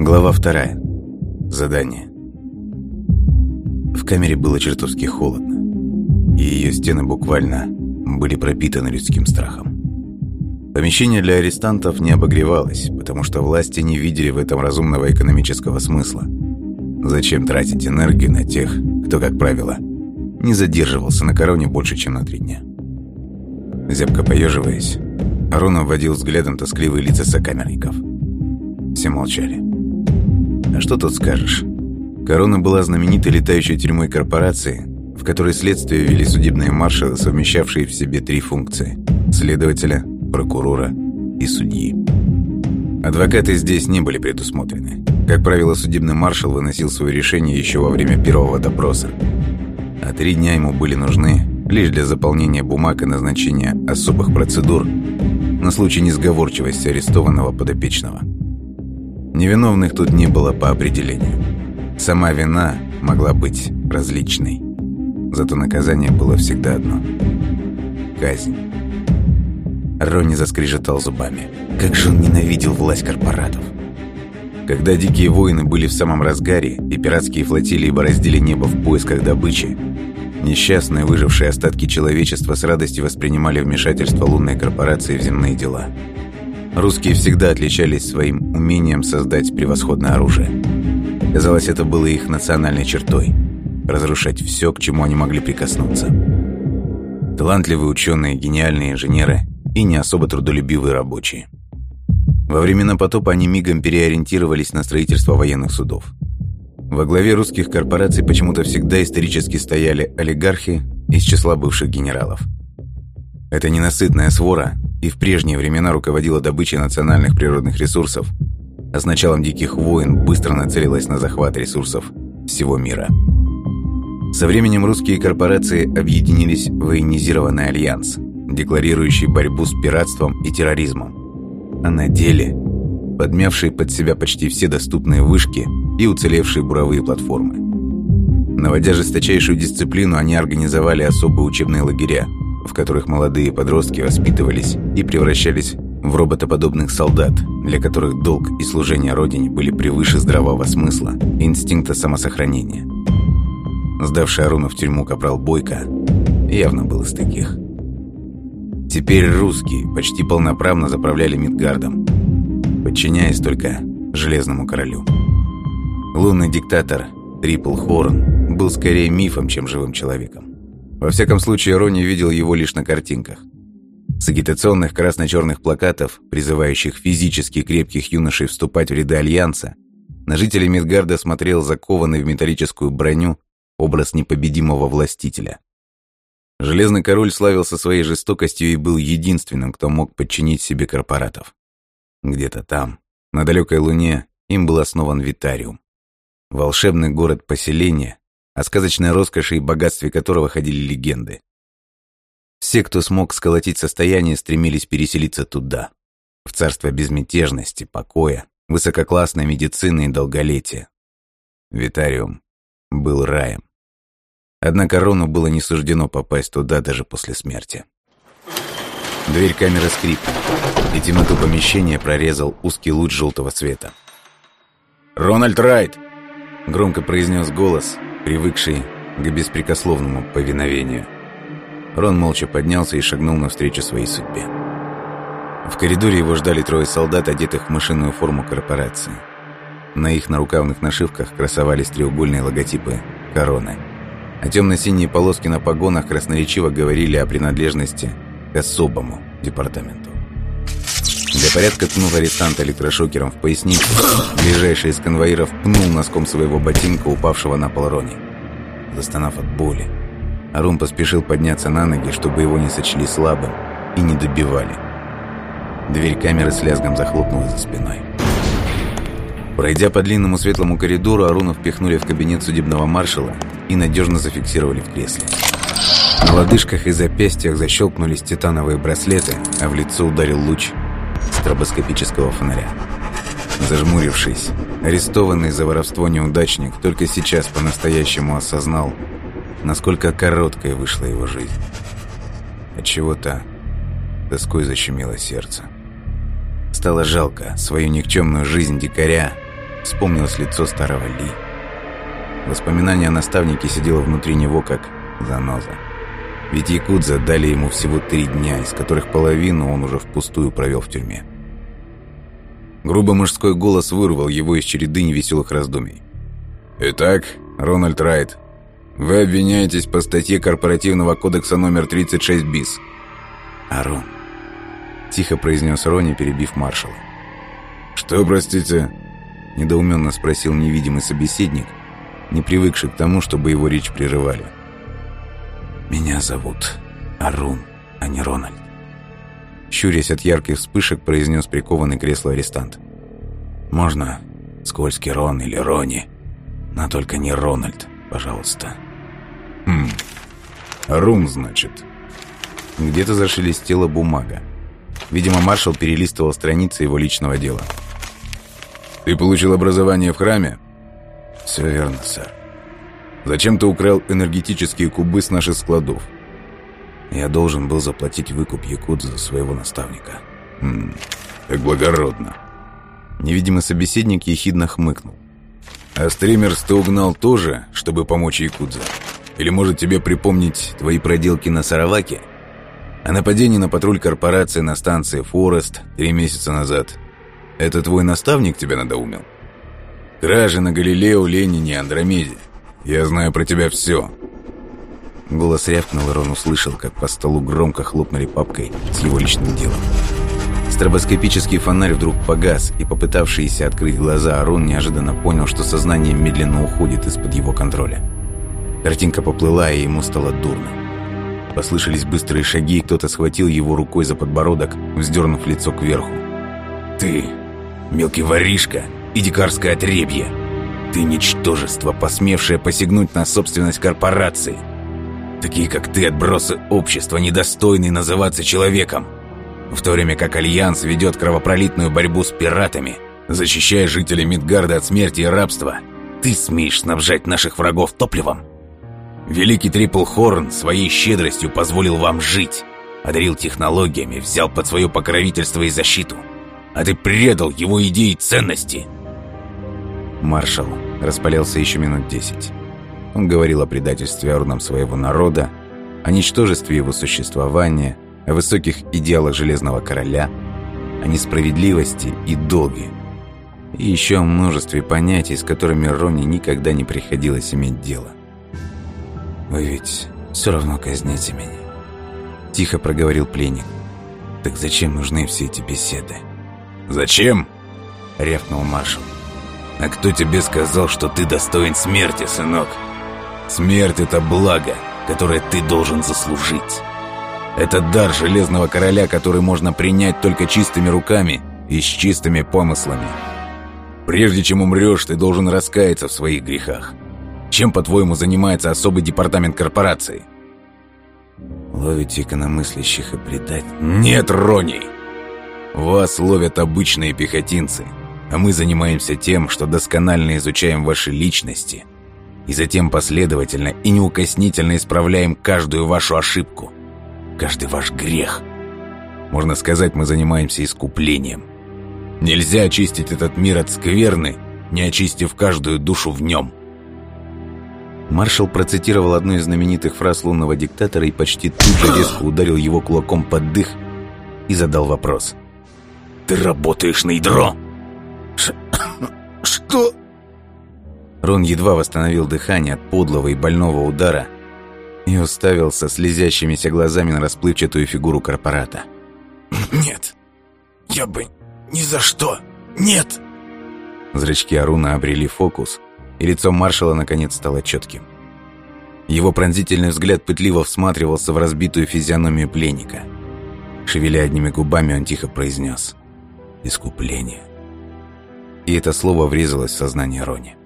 Глава вторая. Задание. В камере было чертовски холодно, и ее стены буквально были пропитаны людским страхом. Помещение для арестантов не обогревалось, потому что власти не видели в этом разумного экономического смысла. Зачем тратить энергию на тех, кто, как правило, не задерживался на короне больше, чем на три дня? Зябко поеживаясь, Арон обводил взглядом тоскливые лица сокамерников. Все молчали. Что тут скажешь? Корона была знаменитой летающей тюрьмой корпорации, в которой следствие вели судебные маршалы, совмещавшие в себе три функции – следователя, прокурора и судьи. Адвокаты здесь не были предусмотрены. Как правило, судебный маршал выносил свое решение еще во время первого допроса. А три дня ему были нужны лишь для заполнения бумаг и назначения особых процедур на случай несговорчивости арестованного подопечного. Невиновных тут не было по определению. Сама вина могла быть различной. Зато наказание было всегда одно – казнь. Ронни заскрежетал зубами. Как же он ненавидел власть корпоратов. Когда дикие воины были в самом разгаре и пиратские флотилии бороздили небо в поисках добычи, несчастные выжившие остатки человечества с радостью воспринимали вмешательство лунной корпорации в земные дела – Русские всегда отличались своим умением создать превосходное оружие. Казалось, это было их национальной чертой – разрушать все, к чему они могли прикоснуться. Талантливые ученые, гениальные инженеры и не особо трудолюбивые рабочие. Во времена потопа они мигом переориентировались на строительство военных судов. Во главе русских корпораций почему-то всегда исторически стояли олигархи из числа бывших генералов. Эта ненасытная свора и в прежние времена руководила добычей национальных природных ресурсов, а с началом Диких войн быстро нацелилась на захват ресурсов всего мира. Со временем русские корпорации объединились в военизированный альянс, декларирующий борьбу с пиратством и терроризмом. А на деле подмявшие под себя почти все доступные вышки и уцелевшие буровые платформы. Наводя жесточайшую дисциплину, они организовали особые учебные лагеря – в которых молодые подростки воспитывались и превращались в роботоподобных солдат, для которых долг и служение Родине были превыше здравого смысла и инстинкта самосохранения. Сдавший Аруна в тюрьму капрал Бойко явно был из таких. Теперь русские почти полноправно заправляли Мидгардом, подчиняясь только Железному Королю. Лунный диктатор Рипл Хорн был скорее мифом, чем живым человеком. Во всяком случае, Ронни видел его лишь на картинках. С агитационных красно-черных плакатов, призывающих физически крепких юношей вступать в ряды Альянса, на жителей Мидгарда смотрел закованный в металлическую броню образ непобедимого властителя. Железный король славился своей жестокостью и был единственным, кто мог подчинить себе корпоратов. Где-то там, на далекой луне, им был основан Витариум. Волшебный город-поселение, о сказочной роскоши и богатстве которого ходили легенды. Все, кто смог сколотить состояние, стремились переселиться туда, в царство безмятежности, покоя, высококлассной медицины и долголетия. Витариум был раем. Однако Рону было не суждено попасть туда даже после смерти. Дверь камеры скрипнула, и темноту помещения прорезал узкий луч желтого цвета. «Рональд Райт!» — громко произнес голос, привыкший к беспрекословному повиновению. Рон молча поднялся и шагнул навстречу своей судьбе. В коридоре его ждали трое солдат, одетых в машинную форму корпорации. На их нарукавных нашивках красовались треугольные логотипы короны, а темно-синие полоски на погонах красноречиво говорили о принадлежности к особому департаменту. Для порядка ткнув арестанта электрошокером в поясницу, ближайший из конвоиров пнул носком своего ботинка упавшего на пол Рони. Застонав от боли, Арун поспешил подняться на ноги, чтобы его не сочли слабым и не добивали. Дверь камеры с лязгом захлопнулась за спиной. Пройдя по длинному светлому коридору, Аруна впихнули в кабинет судебного маршала и надежно зафиксировали в кресле. На лодыжках и запястьях защелкнулись титановые браслеты, а в лицо ударил луч стробоскопического фонаря. Зажмурившись, арестованный за воровство неудачник только сейчас по-настоящему осознал, насколько короткой вышла его жизнь. От чего-то тоской защемило сердце. Стало жалко свою никчемную жизнь дикаря, вспомнилось лицо старого Ли. Воспоминание о наставнике сидело внутри него, как заноза. Ведь якудза дали ему всего три дня, из которых половину он уже впустую провел в тюрьме. Грубо мужской голос вырвал его из череды невеселых раздумий. «Итак, Рональд Райт, вы обвиняетесь по статье Корпоративного кодекса номер 36 БИС». «Арон», — тихо произнес Рони, перебив маршала. «Что, простите?» — недоуменно спросил невидимый собеседник, не привыкший к тому, чтобы его речь прерывали. «Меня зовут Арун, а не Рональд». Щурясь от ярких вспышек, произнес прикованный кресло арестант. «Можно скользкий Рон или Рони, но только не Рональд, пожалуйста». «Хм, Арун, значит». Где-то зашелестела бумага. Видимо, маршал перелистывал страницы его личного дела. «Ты получил образование в храме?» «Все верно, сэр». «Зачем ты украл энергетические кубы с наших складов?» Я должен был заплатить выкуп Якудза за своего наставника. Хм, как благородно. Невидимый собеседник ехидно хмыкнул. А стримерс ты угнал тоже, чтобы помочь Якудзе? Или может тебе припомнить твои проделки на Сараваке? О нападении на патруль корпорации на станции Форест три месяца назад. Это твой наставник тебя надоумил? Кражи на Галилео, Ленине, Андромеде. Я знаю про тебя все. Голос рявкнул, и Рон услышал, как по столу громко хлопнули папкой с его личным делом. Стробоскопический фонарь вдруг погас, и попытавшийся открыть глаза Арон неожиданно понял, что сознание медленно уходит из-под его контроля. Картинка поплыла, и ему стало дурно. Послышались быстрые шаги, и кто-то схватил его рукой за подбородок, вздернув лицо кверху. «Ты, мелкий воришка и дикарское отребье! Ты ничтожество, посмевшее посягнуть на собственность корпорации!» Такие, как ты, отбросы общества, недостойны называться человеком. В то время как Альянс ведет кровопролитную борьбу с пиратами, защищая жителей Мидгарда от смерти и рабства, ты смеешь снабжать наших врагов топливом? Великий Трипл Хорн своей щедростью позволил вам жить, одарил технологиями, взял под свое покровительство и защиту. А ты предал его идеи и ценности. Маршал распалялся еще минут десять. Он говорил о предательстве ордам своего народа, о ничтожестве его существования, о высоких идеалах Железного Короля, о несправедливости и долге. И еще о множестве понятий, с которыми Ронни никогда не приходилось иметь дело. «Вы ведь все равно казните меня», – тихо проговорил пленник. «Так зачем нужны все эти беседы?» «Зачем?» – рявкнул маршал. «А кто тебе сказал, что ты достоин смерти, сынок?» Смерть — это благо, которое ты должен заслужить. Это дар Железного Короля, который можно принять только чистыми руками и с чистыми помыслами. Прежде чем умрешь, ты должен раскаяться в своих грехах. Чем, по-твоему, занимается особый департамент корпорации? Ловите икономыслящих и предать? Нет, Рони! Вас ловят обычные пехотинцы, а мы занимаемся тем, что досконально изучаем ваши личности – и затем последовательно и неукоснительно исправляем каждую вашу ошибку, каждый ваш грех. Можно сказать, мы занимаемся искуплением. Нельзя очистить этот мир от скверны, не очистив каждую душу в нем. Маршал процитировал одну из знаменитых фраз лунного диктатора и почти тут же резко ударил его кулаком под дых и задал вопрос. «Ты работаешь на ядро?» Ш «Что?» Рон едва восстановил дыхание от подлого и больного удара и уставился слезящимися глазами на расплывчатую фигуру корпората. «Нет, я бы ни за что, нет!» Зрачки Аруна обрели фокус, и лицо маршала наконец стало четким. Его пронзительный взгляд пытливо всматривался в разбитую физиономию пленника. Шевеля одними губами, он тихо произнес «Искупление». И это слово врезалось в сознание Рони.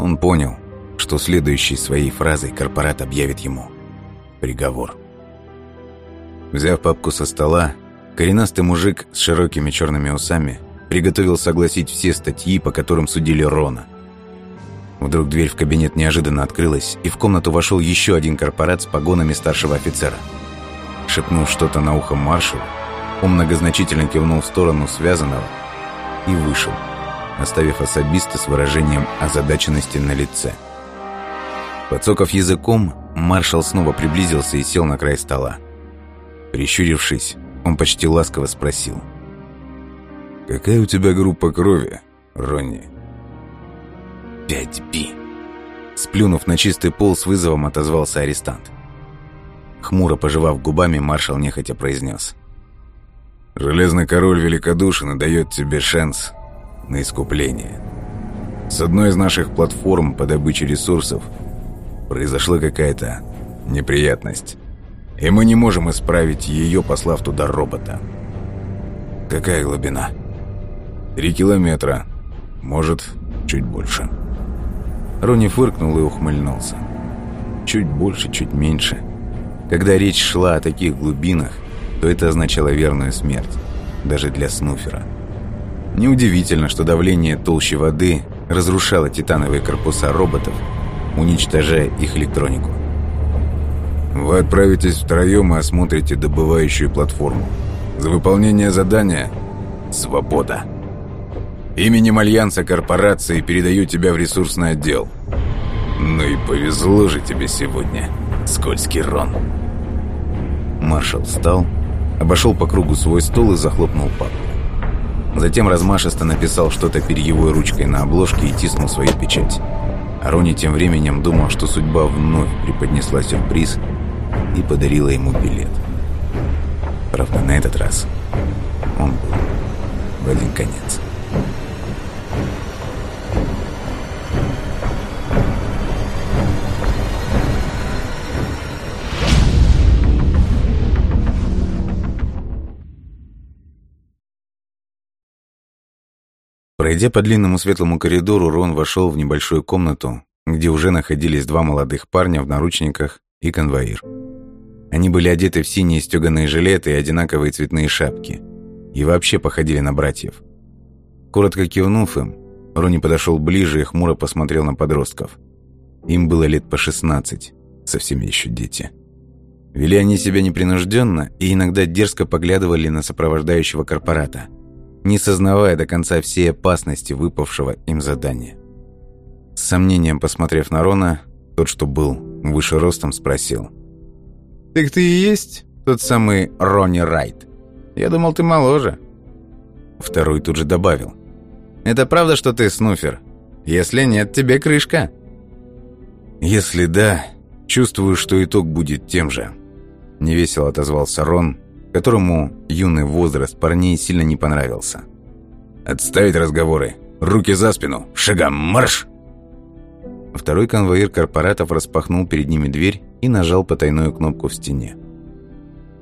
Он понял, что следующей своей фразой корпорат объявит ему приговор. Взяв папку со стола, коренастый мужик с широкими черными усами приготовил согласить все статьи, по которым судили Рона. Вдруг дверь в кабинет неожиданно открылась, и в комнату вошел еще один корпорат с погонами старшего офицера. Шепнув что-то на ухо маршалу, он многозначительно кивнул в сторону связанного и вышел, оставив особиста с выражением озадаченности на лице. Подсоков языком, маршал снова приблизился и сел на край стола. Прищурившись, он почти ласково спросил. «Какая у тебя группа крови, Ронни?» «Пять Би». Сплюнув на чистый пол, с вызовом отозвался арестант. Хмуро пожевав губами, маршал нехотя произнес. «Железный король великодушен и дает тебе шанс на искупление. С одной из наших платформ по добыче ресурсов произошла какая-то неприятность, и мы не можем исправить ее, послав туда робота. Какая глубина? Три километра, может, чуть больше». Рони фыркнул и ухмыльнулся. Чуть больше, чуть меньше. Когда речь шла о таких глубинах, то это означало верную смерть, даже для Снуфера. Неудивительно, что давление толщи воды разрушало титановые корпуса роботов, уничтожая их электронику. Вы отправитесь втроем и осмотрите добывающую платформу. За выполнение задания – свобода. Именем Альянса корпорации передаю тебя в ресурсный отдел. Ну и повезло же тебе сегодня, скользкий Рон. Маршал встал, обошел по кругу свой стол и захлопнул папку. Затем размашисто написал что-то перьевой ручкой на обложке и тиснул свою печать. А Рони тем временем думал, что судьба вновь преподнесла сюрприз и подарила ему билет. Правда, на этот раз он был в один конец. Пройдя по длинному светлому коридору, Рон вошел в небольшую комнату, где уже находились два молодых парня в наручниках и конвоир. Они были одеты в синие стеганые жилеты и одинаковые цветные шапки, и вообще походили на братьев. Коротко кивнув им, Рони подошел ближе и хмуро посмотрел на подростков. Им было лет по 16, совсем еще дети. Вели они себя непринужденно и иногда дерзко поглядывали на сопровождающего корпората – не сознавая до конца всей опасности выпавшего им задания. С сомнением посмотрев на Рона, тот, что был выше ростом, спросил. «Так ты и есть тот самый Ронни Райт? Я думал, ты моложе». Второй тут же добавил. «Это правда, что ты снуфер? Если нет, тебе крышка». «Если да, чувствую, что итог будет тем же», — невесело отозвался Рон, которому юный возраст парней сильно не понравился. «Отставить разговоры! Руки за спину! Шагом марш!» Второй конвоир корпоратов распахнул перед ними дверь и нажал потайную кнопку в стене.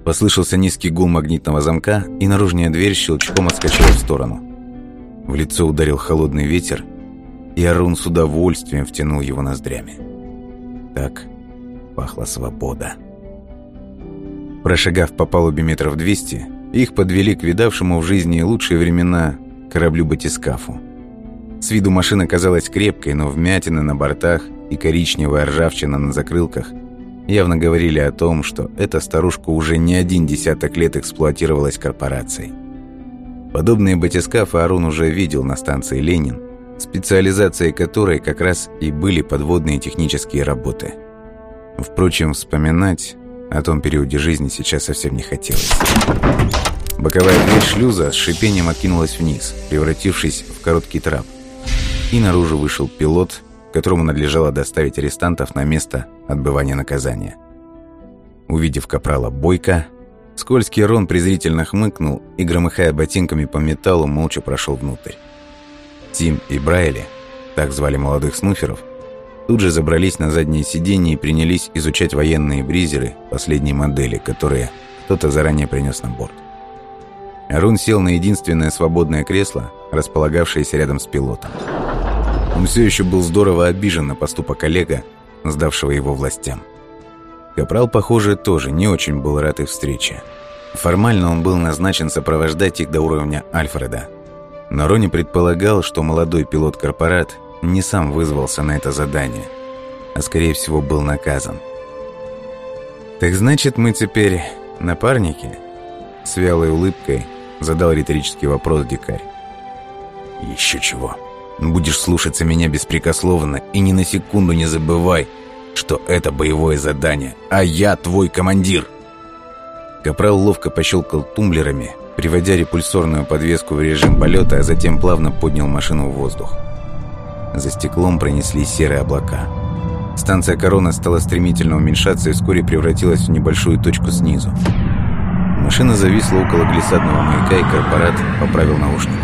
Послышался низкий гул магнитного замка, и наружная дверь щелчком отскочила в сторону. В лицо ударил холодный ветер, и Арун с удовольствием втянул его ноздрями. Так пахла свобода. Прошагав по палубе метров 200, их подвели к видавшему в жизни лучшие времена кораблю-батискафу. С виду машина казалась крепкой, но вмятины на бортах и коричневая ржавчина на закрылках явно говорили о том, что эта старушка уже не один десяток лет эксплуатировалась корпорацией. Подобные батискафы Арун уже видел на станции «Ленин», специализацией которой как раз и были подводные технические работы. Впрочем, вспоминать о том периоде жизни сейчас совсем не хотелось. Боковая дверь шлюза с шипением откинулась вниз, превратившись в короткий трап. И наружу вышел пилот, которому надлежало доставить арестантов на место отбывания наказания. Увидев капрала Бойко, скользкий Рон презрительно хмыкнул и, громыхая ботинками по металлу, молча прошел внутрь. Тим и Брайли, так звали молодых снуферов, тут же забрались на заднее сиденье и принялись изучать военные бризеры последней модели, которые кто-то заранее принес на борт. Арун сел на единственное свободное кресло, располагавшееся рядом с пилотом. Он все еще был здорово обижен на поступок коллега, сдавшего его властям. Капрал, похоже, тоже не очень был рад их встрече. Формально он был назначен сопровождать их до уровня Альфреда. Но Рони предполагал, что молодой пилот-корпорат не сам вызвался на это задание, а скорее всего был наказан. «Так значит, мы теперь напарники?» С вялой улыбкой задал риторический вопрос дикарь. «Еще чего?» Будешь слушаться меня беспрекословно и ни на секунду не забывай, что это боевое задание, а я твой командир!» Капрал ловко пощелкал тумблерами, приводя репульсорную подвеску в режим полета, а затем плавно поднял машину в воздух. За стеклом пронеслись серые облака. Станция «Корона» стала стремительно уменьшаться и вскоре превратилась в небольшую точку снизу. Машина зависла около глиссадного маяка, и корпорат поправил наушники.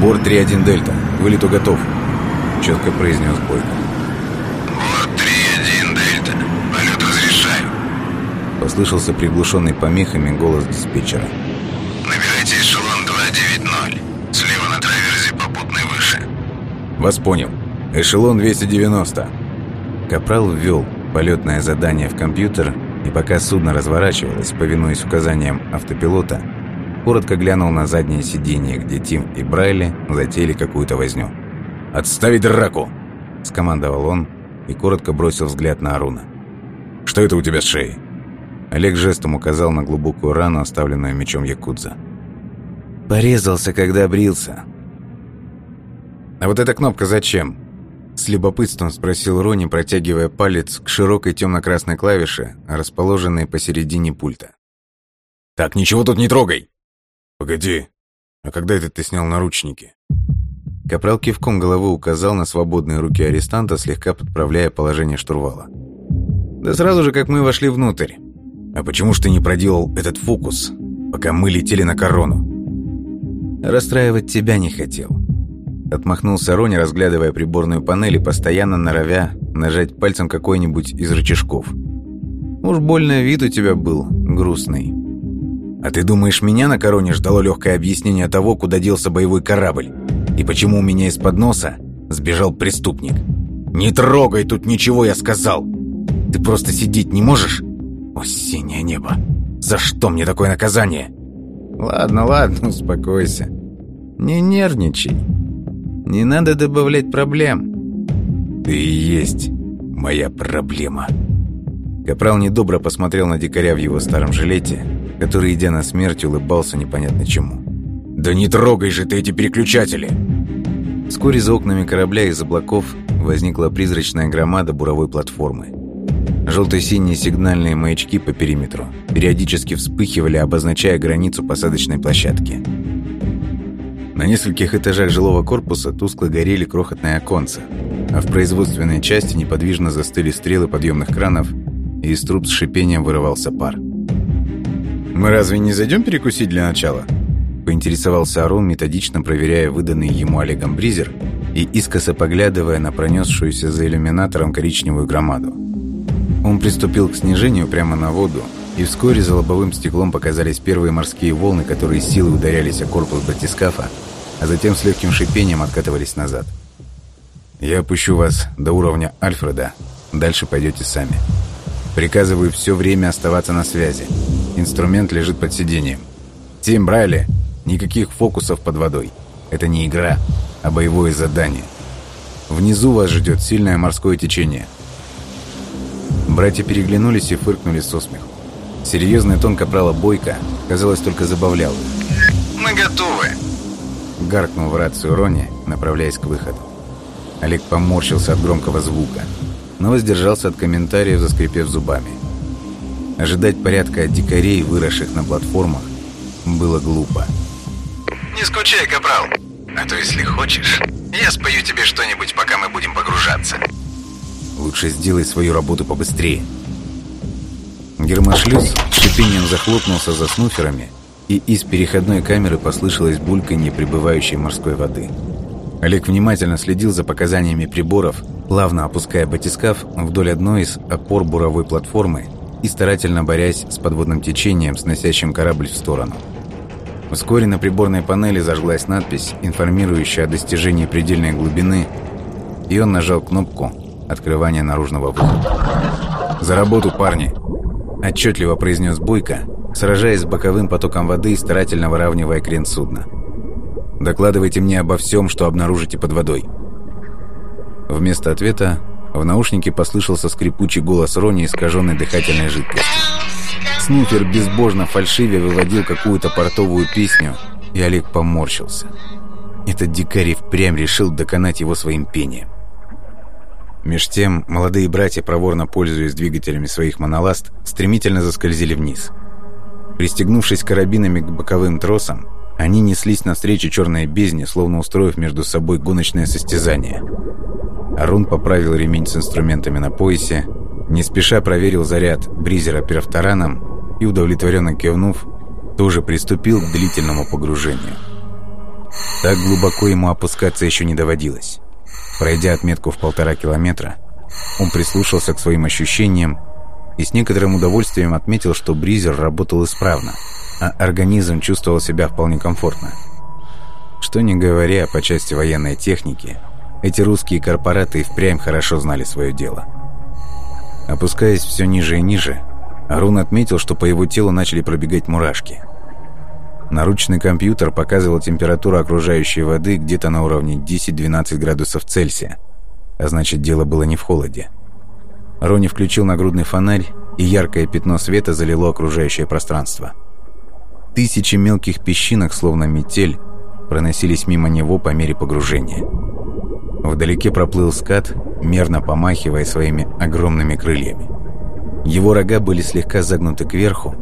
«Борт 3-1 Дельта. Вылету готов», — четко произнес Бойко. «Борт 3-1 Дельта. Полет разрешаю». Послышался приглушенный помехами голос диспетчера. «Набирайте эшелон «Вас понял. Эшелон 290». Капрал ввел полетное задание в компьютер, и пока судно разворачивалось, повинуясь указаниям автопилота, коротко глянул на заднее сиденье, где Тим и Брайли затеяли какую-то возню. «Отставить драку!» – скомандовал он и коротко бросил взгляд на Аруна. «Что это у тебя с шеей?» Олег жестом указал на глубокую рану, оставленную мечом Якудза. «Порезался, когда брился». «А вот эта кнопка зачем?» С любопытством спросил Рони, протягивая палец к широкой темно-красной клавише, расположенной посередине пульта. «Так, ничего тут не трогай!» «Погоди, а когда это ты снял наручники?» Капрал кивком головы указал на свободные руки арестанта, слегка подправляя положение штурвала. «Да сразу же, как мы вошли внутрь. А почему ж ты не проделал этот фокус, пока мы летели на корону?» «Расстраивать тебя не хотел». Отмахнулся Рони, разглядывая приборную панель и постоянно норовя нажать пальцем какой-нибудь из рычажков. «Уж больно вид у тебя был грустный». «А ты думаешь, меня на короне ждало легкое объяснение того, куда делся боевой корабль? И почему у меня из-под носа сбежал преступник? Не трогай тут ничего, я сказал! Ты просто сидеть не можешь? О, синее небо! За что мне такое наказание?» «Ладно, ладно, успокойся. Не нервничай». Не надо добавлять проблем. Ты и есть моя проблема. Капрал недобро посмотрел на дикаря в его старом жилете, который, идя на смерть, улыбался непонятно чему. «Да не трогай же ты эти переключатели!» Вскоре за окнами корабля из облаков возникла призрачная громада буровой платформы. Желто-синие сигнальные маячки по периметру периодически вспыхивали, обозначая границу посадочной площадки. На нескольких этажах жилого корпуса тускло горели крохотные оконца, а в производственной части неподвижно застыли стрелы подъемных кранов, и из труб с шипением вырывался пар. «Мы разве не зайдем перекусить для начала?» Поинтересовался Арон, методично проверяя выданный ему Олегом бризер и искоса поглядывая на пронесшуюся за иллюминатором коричневую громаду. Он приступил к снижению прямо на воду, и вскоре за лобовым стеклом показались первые морские волны, которые силой ударялись о корпус батискафа, а затем с легким шипением откатывались назад. «Я опущу вас до уровня Альфреда. Дальше пойдете сами. Приказываю все время оставаться на связи. Инструмент лежит под сиденьем. Тим Брайли, никаких фокусов под водой. Это не игра, а боевое задание. Внизу вас ждет сильное морское течение». Братья переглянулись и фыркнули со смеху. Серьезный тон капрала Бойко, казалось, только забавлял. «Мы готовы!» Гаркнул в рацию Рони, направляясь к выходу. Олег поморщился от громкого звука, но воздержался от комментариев, заскрипев зубами. Ожидать порядка от дикарей, выросших на платформах, было глупо. «Не скучай, капрал. А то, если хочешь, я спою тебе что-нибудь, пока мы будем погружаться». «Лучше сделай свою работу побыстрее», Гермошлюз с шипением захлопнулся за снуферами, и из переходной камеры послышалось бульканье прибывающей морской воды. Олег внимательно следил за показаниями приборов, плавно опуская батискаф вдоль одной из опор буровой платформы и старательно борясь с подводным течением, сносящим корабль в сторону. Вскоре на приборной панели зажглась надпись, информирующая о достижении предельной глубины, и он нажал кнопку открывания наружного выхода. «За работу, парни!» отчетливо произнес Бойко, сражаясь с боковым потоком воды и старательно выравнивая крен судна. «Докладывайте мне обо всем, что обнаружите под водой». Вместо ответа в наушнике послышался скрипучий голос Рони, искаженной дыхательной жидкостью. Снуфер безбожно фальшиве выводил какую-то портовую песню, и Олег поморщился. этот дикарь впрямь решил доконать его своим пением. Меж тем, молодые братья, проворно пользуясь двигателями своих моноласт, стремительно заскользили вниз. Пристегнувшись карабинами к боковым тросам, они неслись навстречу черной бездне, словно устроив между собой гоночное состязание. Арун поправил ремень с инструментами на поясе, не спеша проверил заряд бризера перфтораном и, удовлетворенно кивнув, тоже приступил к длительному погружению. Так глубоко ему опускаться еще не доводилось. Пройдя отметку в полтора километра, он прислушался к своим ощущениям и с некоторым удовольствием отметил, что бризер работал исправно, а организм чувствовал себя вполне комфортно. Что не говоря по части военной техники, эти русские корпораты и впрямь хорошо знали свое дело. Опускаясь все ниже и ниже, Арун отметил, что по его телу начали пробегать мурашки. Наручный компьютер показывал температуру окружающей воды где-то на уровне 10-12 градусов Цельсия, а значит, дело было не в холоде. Рони включил нагрудный фонарь, и яркое пятно света залило окружающее пространство. Тысячи мелких песчинок, словно метель, проносились мимо него по мере погружения. Вдалеке проплыл скат, мерно помахивая своими огромными крыльями. Его рога были слегка загнуты кверху,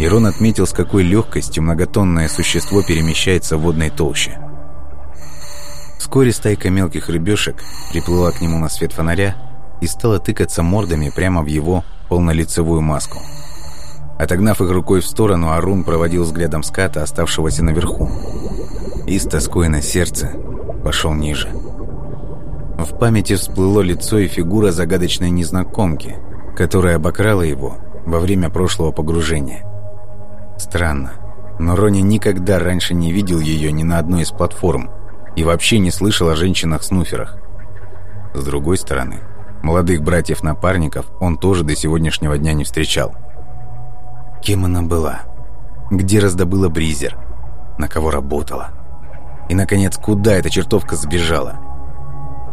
и Рон отметил, с какой легкостью многотонное существо перемещается в водной толще. Вскоре стайка мелких рыбешек приплыла к нему на свет фонаря и стала тыкаться мордами прямо в его полнолицевую маску. Отогнав их рукой в сторону, Арун проводил взглядом ската, оставшегося наверху. И с тоской на сердце пошел ниже. В памяти всплыло лицо и фигура загадочной незнакомки, которая обокрала его во время прошлого погружения. Странно, но Рони никогда раньше не видел ее ни на одной из платформ и вообще не слышал о женщинах-снуферах. С другой стороны, молодых братьев-напарников он тоже до сегодняшнего дня не встречал. Кем она была? Где раздобыла Бризер? На кого работала? И, наконец, куда эта чертовка сбежала?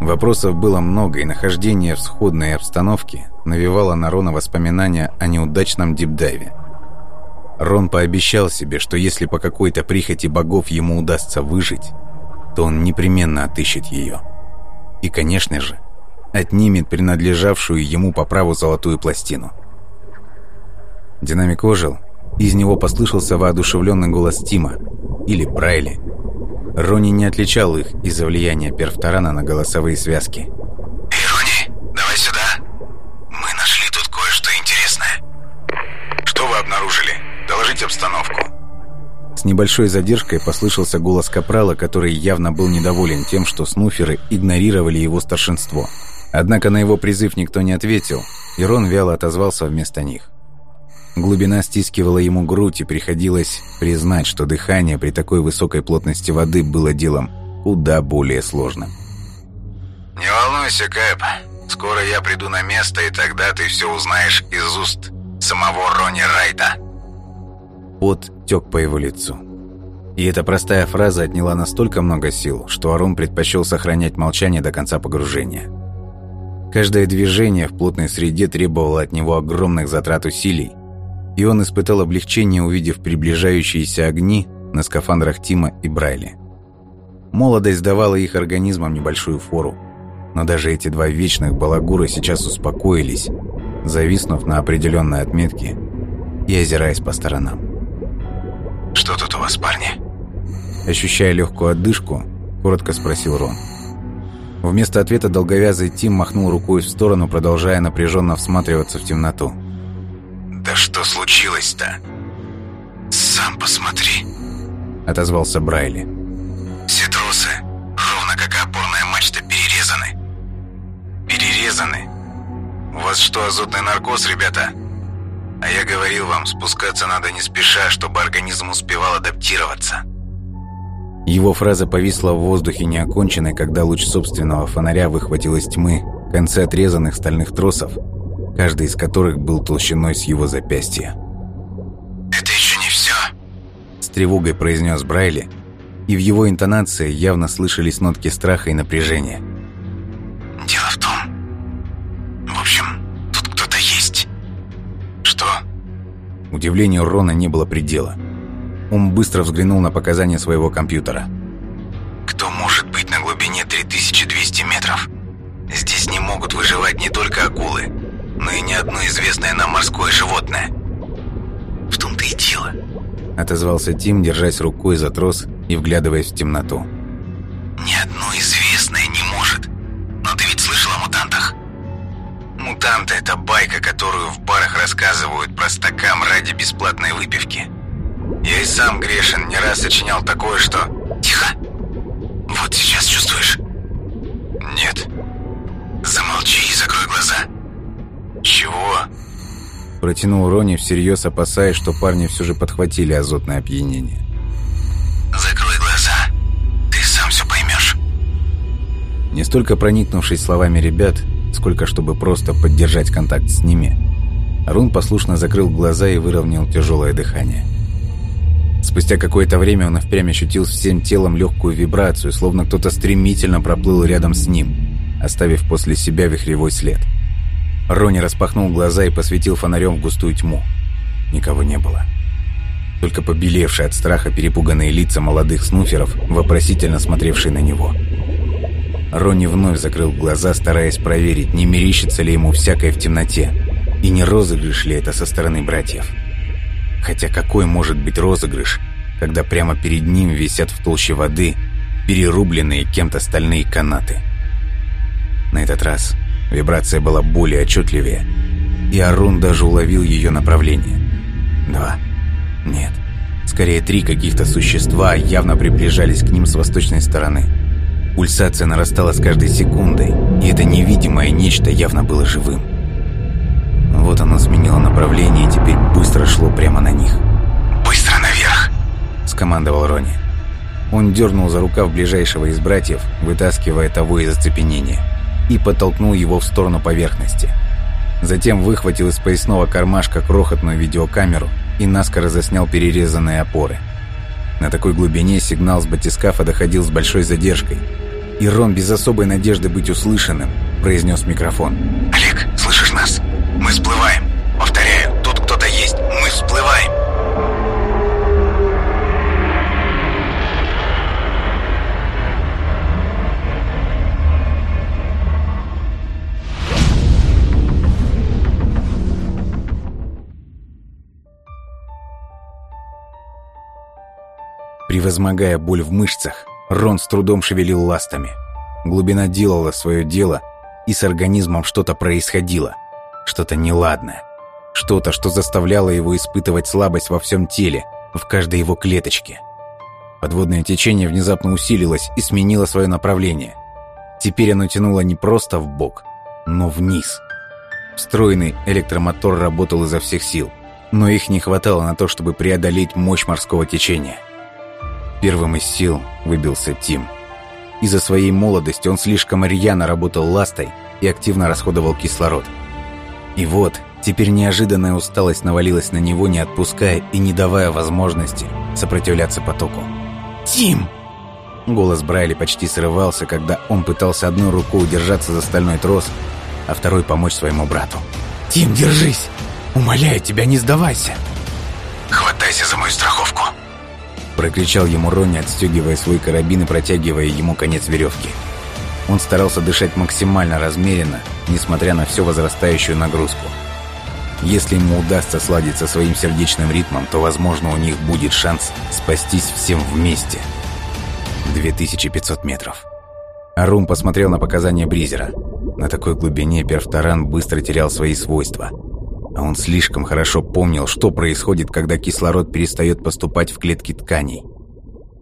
Вопросов было много, и нахождение в сходной обстановке навевало на Рона воспоминания о неудачном дипдайве. Рон пообещал себе, что если по какой-то прихоти богов ему удастся выжить, то он непременно отыщет ее. И, конечно же, отнимет принадлежавшую ему по праву золотую пластину. Динамик ожил, из него послышался воодушевленный голос Тима, или Брайли. Рони не отличал их из-за влияния перфторана на голосовые связки. «Эй, Рони, давай сюда. Мы нашли тут кое-что интересное». «Что вы обнаружили? Доложите обстановку». С небольшой задержкой послышался голос Капрала, который явно был недоволен тем, что снуферы игнорировали его старшинство. Однако на его призыв никто не ответил, и Рон вяло отозвался вместо них. Глубина стискивала ему грудь, и приходилось признать, что дыхание при такой высокой плотности воды было делом куда более сложным. «Не волнуйся, Кэп. Скоро я приду на место, и тогда ты все узнаешь из уст самого Ронни Райта». Пот тек по его лицу. И эта простая фраза отняла настолько много сил, что Арон предпочел сохранять молчание до конца погружения. Каждое движение в плотной среде требовало от него огромных затрат усилий, и он испытал облегчение, увидев приближающиеся огни на скафандрах Тима и Брайли. Молодость давала их организмам небольшую фору, но даже эти два вечных балагура сейчас успокоились, зависнув на определенной отметке и озираясь по сторонам. «Что тут у вас, парни?» Ощущая легкую отдышку, коротко спросил Рон. Вместо ответа долговязый Тим махнул рукой в сторону, продолжая напряженно всматриваться в темноту. «Да что случилось-то?» «Сам посмотри», — отозвался Брайли. «Все тросы, ровно как и опорная мачта, перерезаны». «Перерезаны? У вас что, азотный наркоз, ребята?» А я говорил вам, спускаться надо не спеша, чтобы организм успевал адаптироваться. Его фраза повисла в воздухе неоконченной, когда луч собственного фонаря выхватил из тьмы концы отрезанных стальных тросов, каждый из которых был толщиной с его запястья. «Это еще не все!» С тревогой произнес Брайли, и в его интонации явно слышались нотки страха и напряжения. «Дело в том... В общем, тут кто-то есть». «Что?» Удивлению Рона не было предела. Он быстро взглянул на показания своего компьютера. быть на глубине 3200 метров. Здесь не могут выживать не только акулы, но и ни одно известное нам морское животное. В том-то и дело. Отозвался Тим, держась рукой за трос и вглядываясь в темноту. Ни одно известное не может. Но ты ведь слышал о мутантах? Мутанты — это байка, которую в барах рассказывают простакам ради бесплатной выпивки. Я и сам грешен, не раз сочинял такое, что... Тихо! Вот сейчас чувствуешь? Нет. Замолчи и закрой глаза. Чего? Протянул Рони, всерьез опасаясь, что парни все же подхватили азотное опьянение. Закрой глаза. Ты сам все поймешь. Не столько проникнувшись словами ребят, сколько чтобы просто поддержать контакт с ними, Рун послушно закрыл глаза и выровнял тяжелое дыхание. Спустя какое-то время он впрямь ощутил всем телом легкую вибрацию, словно кто-то стремительно проплыл рядом с ним, оставив после себя вихревой след. Рони распахнул глаза и посветил фонарем в густую тьму. Никого не было. Только побелевшие от страха перепуганные лица молодых снуферов, вопросительно смотревшие на него. Рони вновь закрыл глаза, стараясь проверить, не мерещится ли ему всякое в темноте, и не розыгрыш ли это со стороны братьев. Хотя какой может быть розыгрыш, когда прямо перед ним висят в толще воды перерубленные кем-то стальные канаты? На этот раз вибрация была более отчетливее, и Арун даже уловил ее направление. Два. Нет. Скорее, три каких-то существа явно приближались к ним с восточной стороны. Пульсация нарастала с каждой секундой, и это невидимое нечто явно было живым. Вот оно сменило направление и теперь быстро шло прямо на них. «Быстро наверх!» – скомандовал Рони. Он дернул за рукав ближайшего из братьев, вытаскивая того из оцепенения, и подтолкнул его в сторону поверхности. Затем выхватил из поясного кармашка крохотную видеокамеру и наскоро заснял перерезанные опоры. На такой глубине сигнал с батискафа доходил с большой задержкой, и Рон без особой надежды быть услышанным произнес микрофон. «Олег, слышишь нас? Мы всплываем. Повторяю, тут кто-то есть. Мы всплываем. Превозмогая боль в мышцах, Рон с трудом шевелил ластами. Глубина делала свое дело, и с организмом что-то происходило. Что-то неладное. Что-то, что заставляло его испытывать слабость во всем теле, в каждой его клеточке. Подводное течение внезапно усилилось и сменило свое направление. Теперь оно тянуло не просто в бок, но вниз. Встроенный электромотор работал изо всех сил, но их не хватало на то, чтобы преодолеть мощь морского течения. Первым из сил выбился Тим. Из-за своей молодости он слишком рьяно работал ластой и активно расходовал кислород. И вот, теперь неожиданная усталость навалилась на него, не отпуская и не давая возможности сопротивляться потоку. «Тим!» Голос Брайли почти срывался, когда он пытался одной рукой удержаться за стальной трос, а второй помочь своему брату. «Тим, держись! Умоляю тебя, не сдавайся!» «Хватайся за мою страховку!» Прокричал ему Ронни, отстегивая свой карабин и протягивая ему конец веревки. Он старался дышать максимально размеренно, несмотря на всю возрастающую нагрузку. Если ему удастся сладить со своим сердечным ритмом, то, возможно, у них будет шанс спастись всем вместе. 2500 метров. Арум посмотрел на показания Бризера. На такой глубине перфторан быстро терял свои свойства. А он слишком хорошо помнил, что происходит, когда кислород перестает поступать в клетки тканей.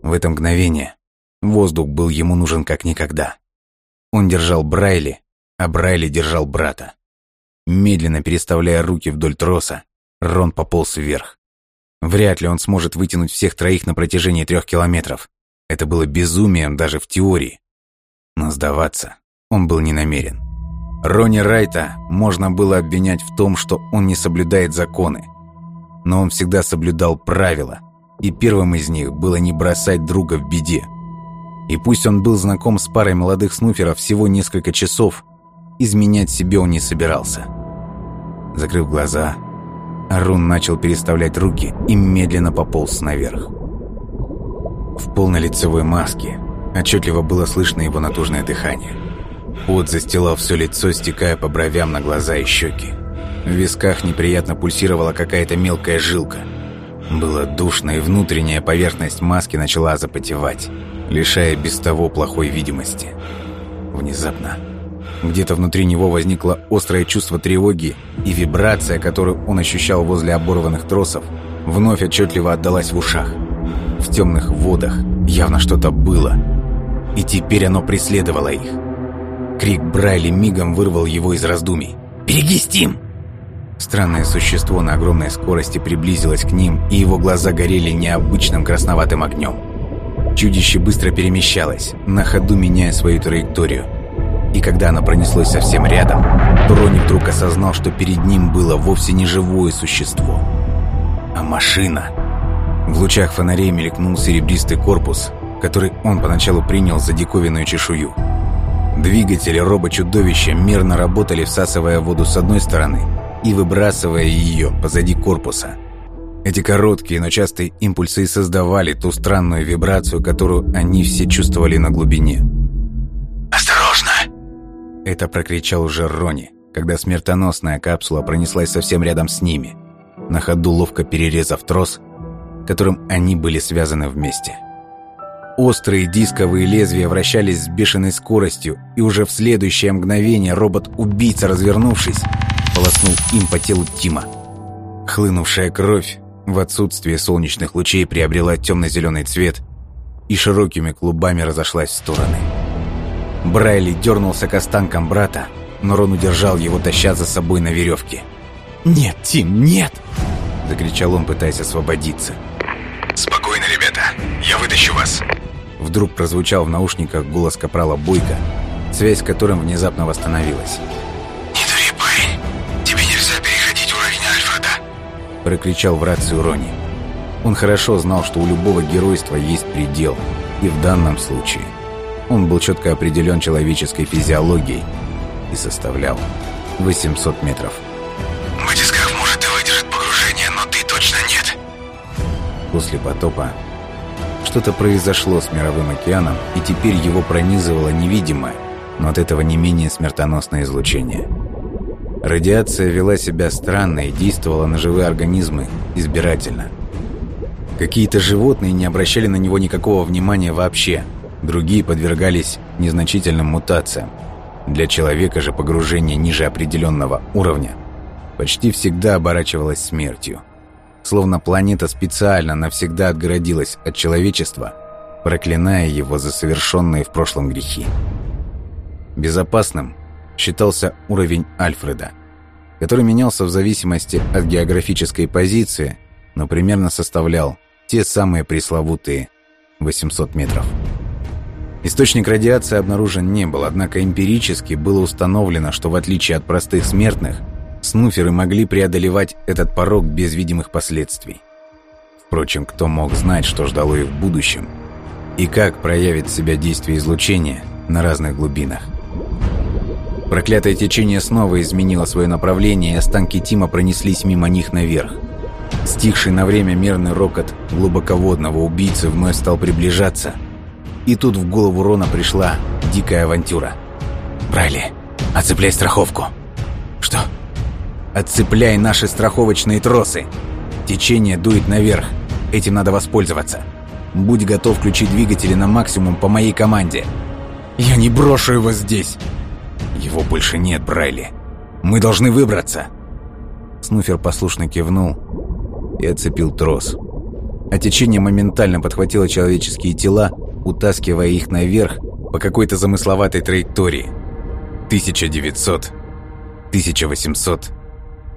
В это мгновение воздух был ему нужен как никогда. Он держал Брайли, а Брайли держал брата. Медленно переставляя руки вдоль троса, Рон пополз вверх. Вряд ли он сможет вытянуть всех троих на протяжении трех километров. Это было безумием даже в теории. Но сдаваться он был не намерен. Рони Райта можно было обвинять в том, что он не соблюдает законы. Но он всегда соблюдал правила, и первым из них было не бросать друга в беде. И пусть он был знаком с парой молодых снуферов всего несколько часов, изменять себе он не собирался. Закрыв глаза, Арун начал переставлять руки и медленно пополз наверх. В полной лицевой маске, Отчетливо было слышно его натужное дыхание. Пот застилал все лицо, стекая по бровям на глаза и щеки. В висках неприятно пульсировала какая-то мелкая жилка. Было душно, и внутренняя поверхность маски начала запотевать, лишая без того плохой видимости. Внезапно где-то внутри него возникло острое чувство тревоги, и вибрация, которую он ощущал возле оборванных тросов, вновь отчетливо отдалась в ушах. В темных водах явно что-то было, и теперь оно преследовало их. Крик Брайли мигом вырвал его из раздумий. «Берегись, Тим!» Странное существо на огромной скорости приблизилось к ним, и его глаза горели необычным красноватым огнем. Чудище быстро перемещалось, на ходу меняя свою траекторию – и когда оно пронеслось совсем рядом, Брони вдруг осознал, что перед ним было вовсе не живое существо, а машина. В лучах фонарей мелькнул серебристый корпус, который он поначалу принял за диковинную чешую. Двигатели робо-чудовища мерно работали, всасывая воду с одной стороны и выбрасывая ее позади корпуса. Эти короткие, но частые импульсы создавали ту странную вибрацию, которую они все чувствовали на глубине. Это прокричал уже Рони, когда смертоносная капсула пронеслась совсем рядом с ними, на ходу ловко перерезав трос, которым они были связаны вместе. Острые дисковые лезвия вращались с бешеной скоростью, и уже в следующее мгновение робот-убийца, развернувшись, полоснул им по телу Тима. Хлынувшая кровь в отсутствие солнечных лучей приобрела темно-зеленый цвет и широкими клубами разошлась в стороны. Брайли дернулся к останкам брата, но Рон удержал его, таща за собой на веревке. «Нет, Тим, нет!» – закричал он, пытаясь освободиться. «Спокойно, ребята, я вытащу вас!» Вдруг прозвучал в наушниках голос капрала Бойко, связь с которым внезапно восстановилась. Прокричал в рацию Рони. Он хорошо знал, что у любого геройства есть предел, и в данном случае – он был четко определен человеческой физиологией и составлял 800 метров. «Батискаф, может, и выдержит погружение, но ты точно нет!» После потопа что-то произошло с мировым океаном, и теперь его пронизывало невидимое, но от этого не менее смертоносное излучение. Радиация вела себя странно и действовала на живые организмы избирательно. Какие-то животные не обращали на него никакого внимания вообще – другие подвергались незначительным мутациям. Для человека же погружение ниже определенного уровня почти всегда оборачивалось смертью. Словно планета специально навсегда отгородилась от человечества, проклиная его за совершенные в прошлом грехи. Безопасным считался уровень Альфреда, который менялся в зависимости от географической позиции, но примерно составлял те самые пресловутые 800 метров. Источник радиации обнаружен не был, однако эмпирически было установлено, что в отличие от простых смертных, снуферы могли преодолевать этот порог без видимых последствий. Впрочем, кто мог знать, что ждало их в будущем, и как проявит себя действие излучения на разных глубинах. Проклятое течение снова изменило свое направление, и останки Тима пронеслись мимо них наверх. Стихший на время мерный рокот глубоководного убийцы вновь стал приближаться – и тут в голову Рона пришла дикая авантюра. «Брайли, отцепляй страховку». «Что?» «Отцепляй наши страховочные тросы. Течение дует наверх. Этим надо воспользоваться. Будь готов включить двигатели на максимум по моей команде. Я не брошу его здесь». «Его больше нет, Брайли. Мы должны выбраться». Снуфер послушно кивнул и отцепил трос. А течение моментально подхватило человеческие тела утаскивая их наверх по какой-то замысловатой траектории. 1900, 1800,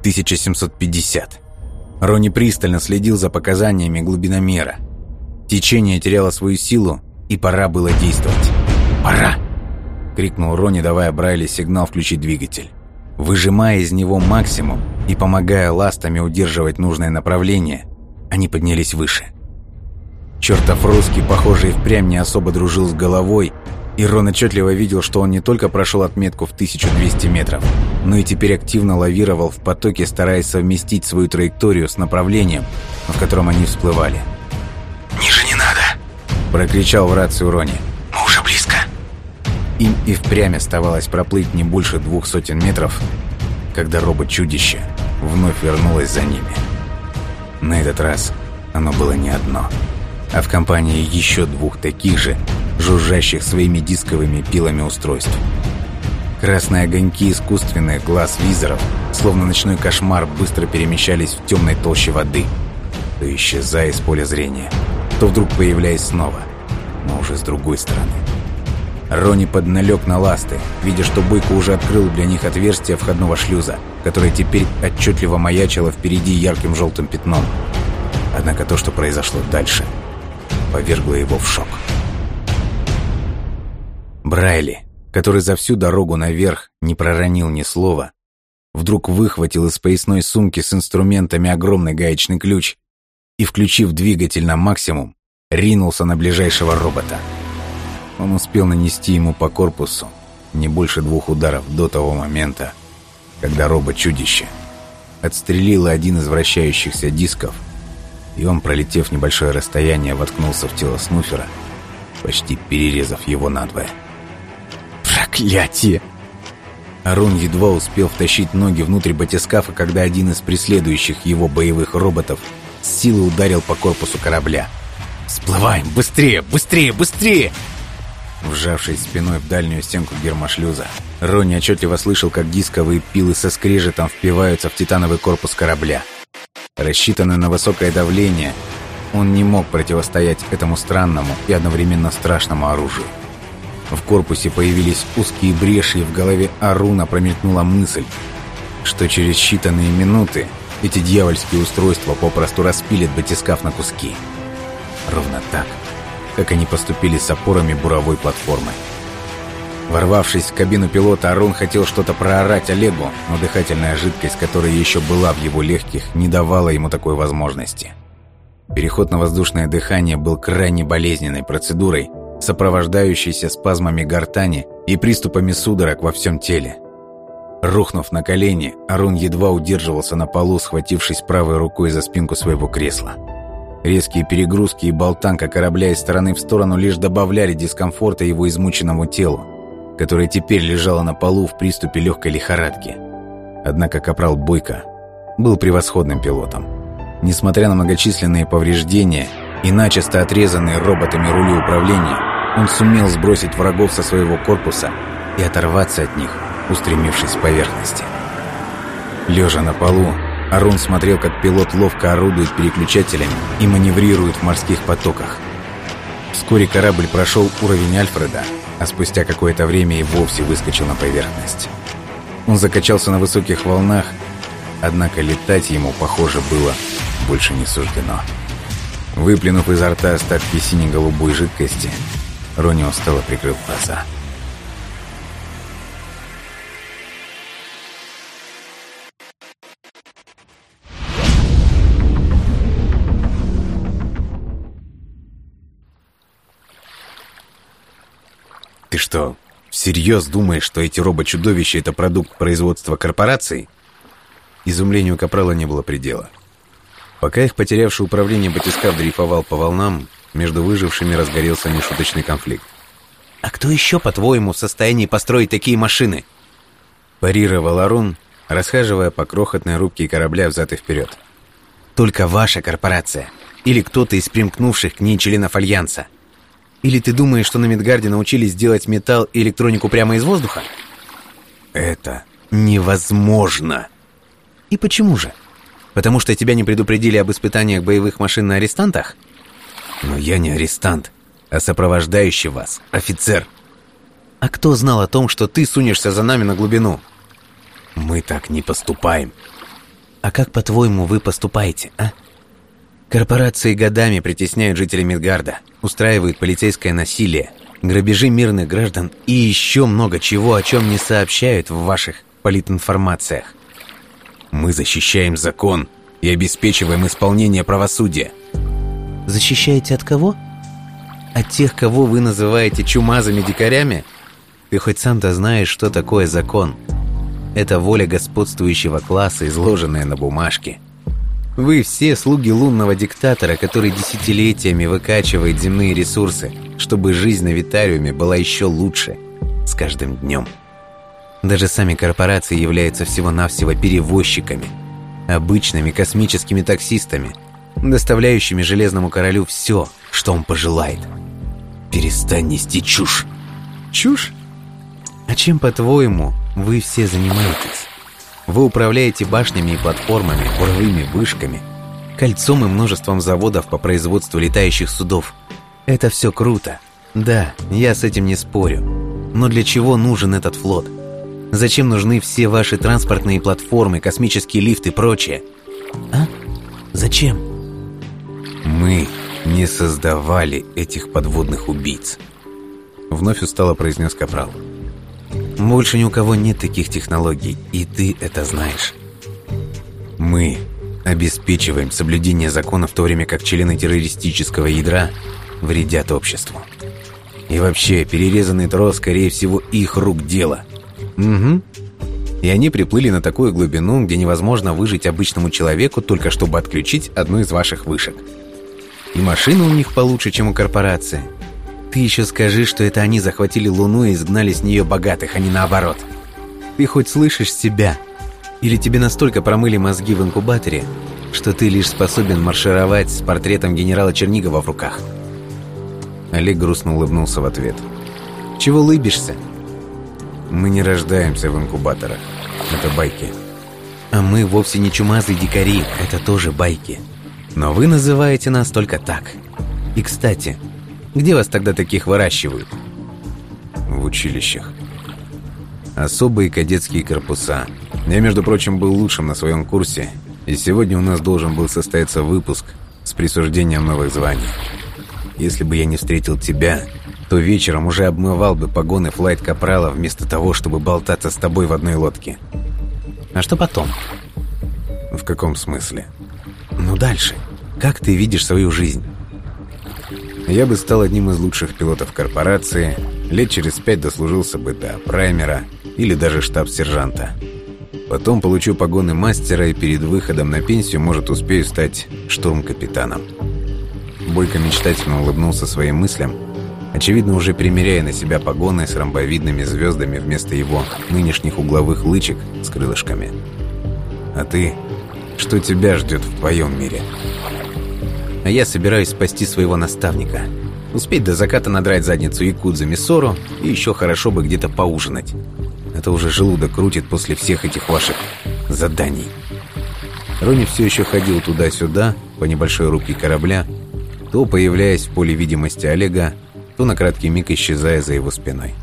1750. Рони пристально следил за показаниями глубиномера. Течение теряло свою силу, и пора было действовать. «Пора!» — крикнул Рони, давая Брайли сигнал включить двигатель. Выжимая из него максимум и помогая ластами удерживать нужное направление, они поднялись выше. Чертов русский, похоже, и впрямь не особо дружил с головой, и Рон отчетливо видел, что он не только прошел отметку в 1200 метров, но и теперь активно лавировал в потоке, стараясь совместить свою траекторию с направлением, в котором они всплывали. «Ниже не надо!» – прокричал в рацию Рони. «Мы уже Им и впрямь оставалось проплыть не больше двух сотен метров, когда робот-чудище вновь вернулось за ними. На этот раз оно было не одно, а в компании еще двух таких же, жужжащих своими дисковыми пилами устройств. Красные огоньки искусственных глаз визоров, словно ночной кошмар, быстро перемещались в темной толще воды, то исчезая из поля зрения, то вдруг появляясь снова, но уже с другой стороны. Рони подналег на ласты, видя, что Бойко уже открыл для них отверстие входного шлюза, которое теперь отчетливо маячило впереди ярким желтым пятном. Однако то, что произошло дальше, повергло его в шок. Брайли, который за всю дорогу наверх не проронил ни слова, вдруг выхватил из поясной сумки с инструментами огромный гаечный ключ и, включив двигатель на максимум, ринулся на ближайшего робота. Он успел нанести ему по корпусу не больше двух ударов до того момента, когда робот-чудище отстрелило один из вращающихся дисков, и он, пролетев небольшое расстояние, воткнулся в тело Снуфера, почти перерезав его надвое. «Проклятие!» Арун едва успел втащить ноги внутрь батискафа, когда один из преследующих его боевых роботов с силой ударил по корпусу корабля. «Всплываем! Быстрее! Быстрее! Быстрее!» Вжавшись спиной в дальнюю стенку гермошлюза, Ронни отчетливо слышал, как дисковые пилы со скрежетом впиваются в титановый корпус корабля. Рассчитанный на высокое давление, он не мог противостоять этому странному и одновременно страшному оружию. В корпусе появились узкие бреши, и в голове Аруна промелькнула мысль, что через считанные минуты эти дьявольские устройства попросту распилят батискаф на куски. Ровно так, как они поступили с опорами буровой платформы. Ворвавшись в кабину пилота, Арон хотел что-то проорать Олегу, но дыхательная жидкость, которая еще была в его легких, не давала ему такой возможности. Переход на воздушное дыхание был крайне болезненной процедурой, сопровождающейся спазмами гортани и приступами судорог во всем теле. Рухнув на колени, Арун едва удерживался на полу, схватившись правой рукой за спинку своего кресла. Резкие перегрузки и болтанка корабля из стороны в сторону лишь добавляли дискомфорта его измученному телу, которое теперь лежало на полу в приступе легкой лихорадки. Однако капрал Бойко был превосходным пилотом. Несмотря на многочисленные повреждения и начисто отрезанные роботами рули управления, он сумел сбросить врагов со своего корпуса и оторваться от них, устремившись к поверхности. Лежа на полу, Арун смотрел, как пилот ловко орудует переключателями и маневрирует в морских потоках. Вскоре корабль прошел уровень Альфреда, а спустя какое-то время и вовсе выскочил на поверхность. Он закачался на высоких волнах, однако летать ему, похоже, было больше не суждено. Выплюнув изо рта остатки сине-голубой жидкости, Рони устало прикрыл глаза. Ты что, всерьез думаешь, что эти робот-чудовища — это продукт производства корпораций? Изумлению Капрала не было предела. Пока их потерявший управление батискаф дрейфовал по волнам, между выжившими разгорелся нешуточный конфликт. «А кто еще, по-твоему, в состоянии построить такие машины?» Парировал Арун, расхаживая по крохотной рубке корабля взад и вперед. «Только ваша корпорация. Или кто-то из примкнувших к ней членов Альянса. Или ты думаешь, что на Мидгарде научились делать металл и электронику прямо из воздуха? Это невозможно. И почему же? Потому что тебя не предупредили об испытаниях боевых машин на арестантах? Но я не арестант, а сопровождающий вас, офицер. А кто знал о том, что ты сунешься за нами на глубину? Мы так не поступаем. А как, по-твоему, вы поступаете, а? Корпорации годами притесняют жителей Мидгарда, устраивают полицейское насилие, грабежи мирных граждан и еще много чего, о чем не сообщают в ваших политинформациях. Мы защищаем закон и обеспечиваем исполнение правосудия. Защищаете от кого? От тех, кого вы называете чумазыми дикарями? Ты хоть сам-то знаешь, что такое закон. Это воля господствующего класса, изложенная на бумажке – вы все слуги лунного диктатора, который десятилетиями выкачивает земные ресурсы, чтобы жизнь на Витариуме была еще лучше. с каждым днем. Даже сами корпорации являются всего-навсего перевозчиками, обычными космическими таксистами, доставляющими Железному Королю все, что он пожелает. Перестань нести чушь. Чушь? А чем, по-твоему, вы все занимаетесь? Вы управляете башнями и платформами, буровыми вышками, кольцом и множеством заводов по производству летающих судов. Это все круто. Да, я с этим не спорю. Но для чего нужен этот флот? Зачем нужны все ваши транспортные платформы, космические лифты и прочее? А? Зачем? Мы не создавали этих подводных убийц. Вновь устало произнес Капрал. Больше ни у кого нет таких технологий, и ты это знаешь. Мы обеспечиваем соблюдение закона в то время как члены террористического ядра вредят обществу. И вообще, перерезанный трос, скорее всего, их рук дело. Угу. И они приплыли на такую глубину, где невозможно выжить обычному человеку, только чтобы отключить одну из ваших вышек. И машины у них получше, чем у корпорации. Ты еще скажи, что это они захватили Луну и изгнали с нее богатых, а не наоборот. Ты хоть слышишь себя? Или тебе настолько промыли мозги в инкубаторе, что ты лишь способен маршировать с портретом генерала Чернигова в руках? Олег грустно улыбнулся в ответ. Чего улыбишься? Мы не рождаемся в инкубаторах. Это байки. А мы вовсе не чумазые дикари, это тоже байки. Но вы называете нас только так. И, кстати, где вас тогда таких выращивают? В училищах. Особые кадетские корпуса. Я, между прочим, был лучшим на своем курсе, и сегодня у нас должен был состояться выпуск с присуждением новых званий. Если бы я не встретил тебя, то вечером уже обмывал бы погоны флайт-капрала вместо того, чтобы болтаться с тобой в одной лодке. А что потом? В каком смысле? Ну дальше. Как ты видишь свою жизнь? Я бы стал одним из лучших пилотов корпорации, лет через пять дослужился бы до праймера или даже штаб-сержанта. Потом получу погоны мастера и перед выходом на пенсию, может, успею стать штурм-капитаном. Бойко мечтательно улыбнулся своим мыслям, очевидно, уже примеряя на себя погоны с ромбовидными звездами вместо его нынешних угловых лычек с крылышками. «А ты? Что тебя ждет в твоем мире?» А я собираюсь спасти своего наставника. Успеть до заката надрать задницу Якудза Миссору и еще хорошо бы где-то поужинать. Это уже желудок крутит после всех этих ваших заданий. Рони все еще ходил туда-сюда, по небольшой рубке корабля, то появляясь в поле видимости Олега, то на краткий миг исчезая за его спиной.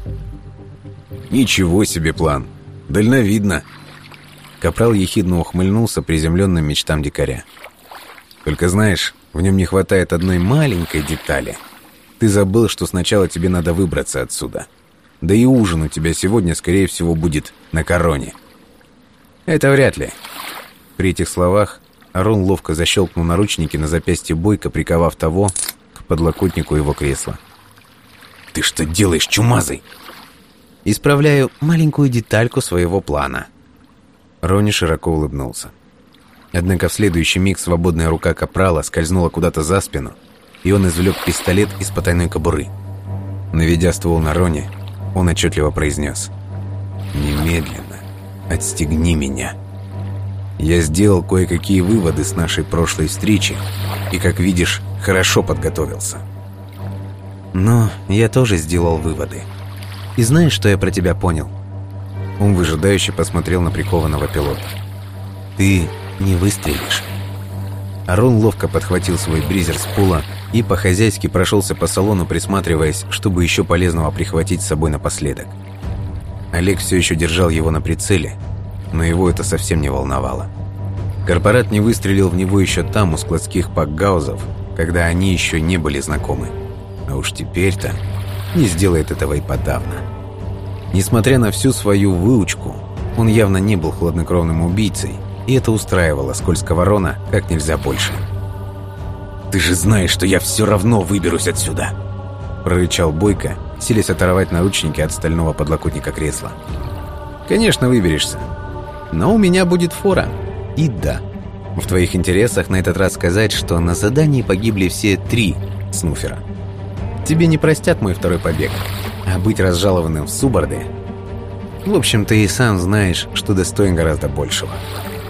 «Ничего себе план! Дальновидно!» Капрал ехидно ухмыльнулся приземленным мечтам дикаря. «Только знаешь, в нем не хватает одной маленькой детали. Ты забыл, что сначала тебе надо выбраться отсюда. Да и ужин у тебя сегодня, скорее всего, будет на короне. Это вряд ли. При этих словах Арон ловко защелкнул наручники на запястье Бойко, приковав того к подлокотнику его кресла. «Ты что делаешь, чумазый?» «Исправляю маленькую детальку своего плана». Рони широко улыбнулся. Однако в следующий миг свободная рука Капрала скользнула куда-то за спину, и он извлек пистолет из потайной кобуры. Наведя ствол на Роне, он отчетливо произнес «Немедленно отстегни меня». Я сделал кое-какие выводы с нашей прошлой встречи и, как видишь, хорошо подготовился. Но я тоже сделал выводы. И знаешь, что я про тебя понял? Он выжидающе посмотрел на прикованного пилота. Ты не выстрелишь. Арон ловко подхватил свой бризер с пола и по-хозяйски прошелся по салону, присматриваясь, чтобы еще полезного прихватить с собой напоследок. Олег все еще держал его на прицеле, но его это совсем не волновало. Корпорат не выстрелил в него еще там, у складских пакгаузов, когда они еще не были знакомы. А уж теперь-то не сделает этого и подавно. Несмотря на всю свою выучку, он явно не был хладнокровным убийцей, и это устраивало скользкого Рона как нельзя больше. «Ты же знаешь, что я все равно выберусь отсюда!» Прорычал Бойко, силясь оторвать наручники от стального подлокотника кресла. «Конечно выберешься. Но у меня будет фора. И да, в твоих интересах на этот раз сказать, что на задании погибли все три снуфера. Тебе не простят мой второй побег, А быть разжалованным в суборды... В общем, ты и сам знаешь, что достоин гораздо большего.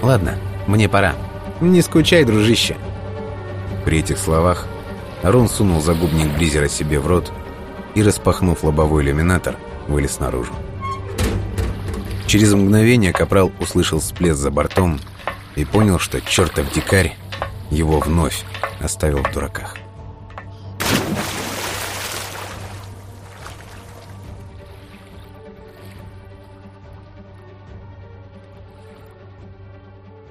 Ладно, мне пора. Не скучай, дружище. При этих словах Рон сунул загубник Бризера себе в рот и, распахнув лобовой иллюминатор, вылез наружу. Через мгновение Капрал услышал всплеск за бортом и понял, что чертов дикарь его вновь оставил в дураках.